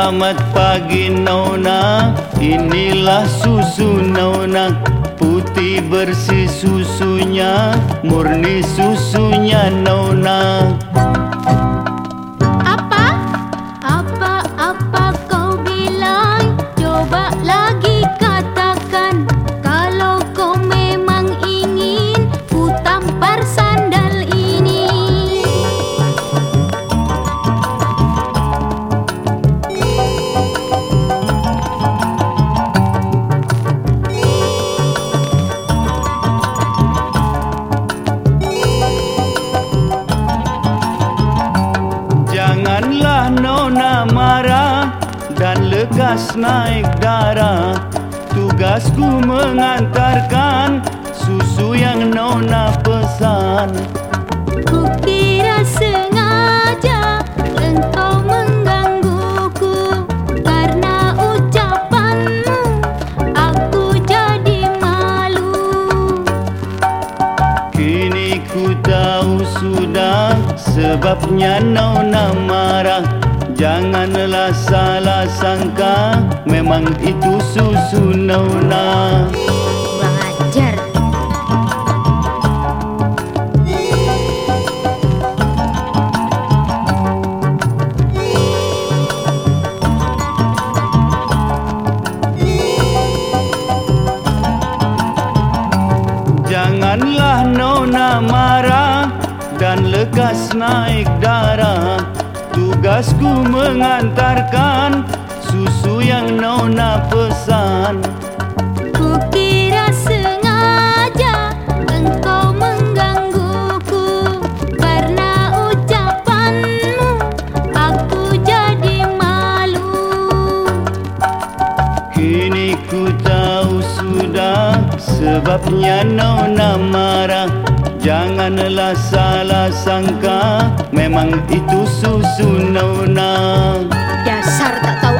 Selamat pagi Nona Inilah susu Nona Putih bersih susunya Murni susunya Nona lekas naik darah. Tugasku mengantarkan susu yang nona pesan. Kukira sengaja engkau menggangguku Karena ucapanmu aku jadi malu. Kini ku tahu sudah sebabnya nona marah Janganlah salah sangka memang itu susu nona Kurang ajar Janganlah nona marah dan lekas naik darah Tugasku mengantarkan susu yang nona pesan. Kukira sengaja engkau menggangguku. Karena ucapanmu aku jadi malu. Kini ku tahu sudah sebabnya nona marah Janganlah salah sangka memang itu susu nona. Dasar tak tahu